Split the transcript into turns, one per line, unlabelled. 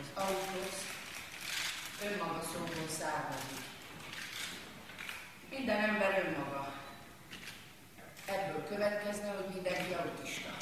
az autós önmaga szóból származik. Minden ember önmaga. Ebből következne, hogy mindenki autista.